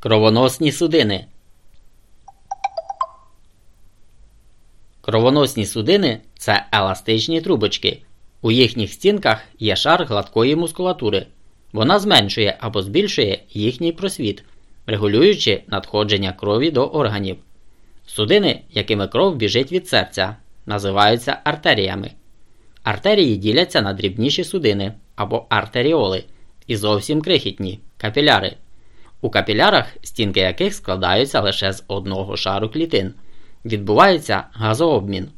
Кровоносні судини. Кровоносні судини це еластичні трубочки. У їхніх стінках є шар гладкої мускулатури. Вона зменшує або збільшує їхній просвіт, регулюючи надходження крові до органів. Судини, якими кров біжить від серця, називаються артеріями. Артерії діляться на дрібніші судини або артеріоли і зовсім крихітні капіляри. У капілярах, стінки яких складаються лише з одного шару клітин, відбувається газообмін.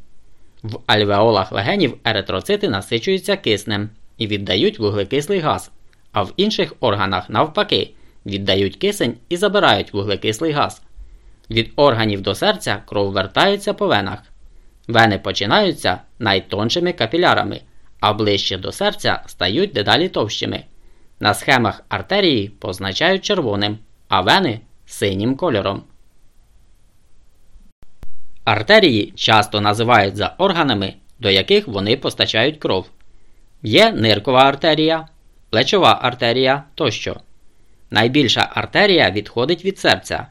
В альвеолах легенів еритроцити насичуються киснем і віддають вуглекислий газ, а в інших органах, навпаки, віддають кисень і забирають вуглекислий газ. Від органів до серця кров вертається по венах. Вени починаються найтоншими капілярами, а ближче до серця стають дедалі товщими. На схемах артерії позначають червоним, а вени синім кольором. Артерії часто називають за органами, до яких вони постачають кров. Є ниркова артерія, плечова артерія тощо. Найбільша артерія відходить від серця.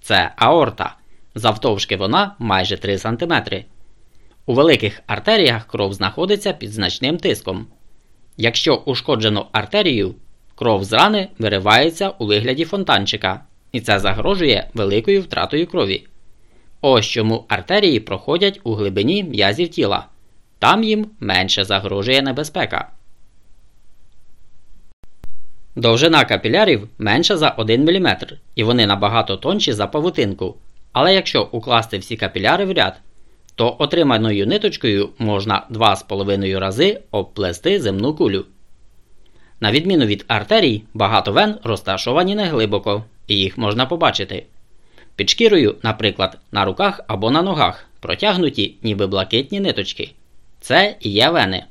Це аорта. Завтовшки вона майже 3 см. У великих артеріях кров знаходиться під значним тиском. Якщо ушкоджено артерію, кров з рани виривається у вигляді фонтанчика, і це загрожує великою втратою крові. Ось чому артерії проходять у глибині м'язів тіла, там їм менше загрожує небезпека. Довжина капілярів менша за 1 мм, і вони набагато тонші за павутинку. Але якщо укласти всі капіляри в ряд, то отриманою ниточкою можна 2,5 рази обплести земну кулю. На відміну від артерій, багато вен розташовані неглибоко, і їх можна побачити. Під шкірою, наприклад, на руках або на ногах протягнуті ніби блакитні ниточки. Це і є вени.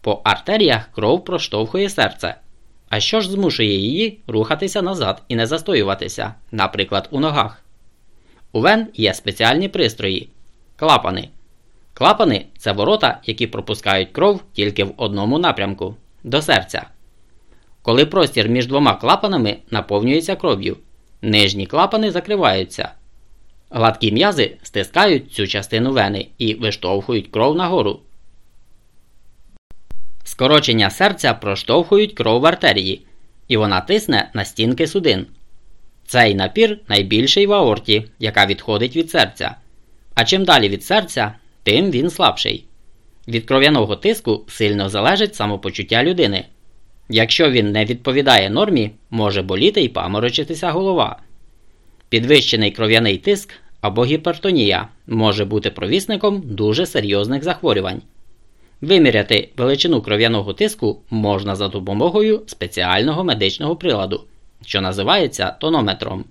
По артеріях кров проштовхує серце. А що ж змушує її рухатися назад і не застоюватися, наприклад, у ногах? У вен є спеціальні пристрої клапани. Клапани це ворота, які пропускають кров тільки в одному напрямку до серця. Коли простір між двома клапанами наповнюється кров'ю, нижні клапани закриваються. Гладкі м'язи стискають цю частину вени і виштовхують кров нагору. Скорочення серця проштовхують кров в артерії, і вона тисне на стінки судин. Цей напір найбільший в аорті, яка відходить від серця. А чим далі від серця, тим він слабший. Від кров'яного тиску сильно залежить самопочуття людини. Якщо він не відповідає нормі, може боліти й паморочитися голова. Підвищений кров'яний тиск або гіпертонія може бути провісником дуже серйозних захворювань. Виміряти величину кров'яного тиску можна за допомогою спеціального медичного приладу, що називається тонометром.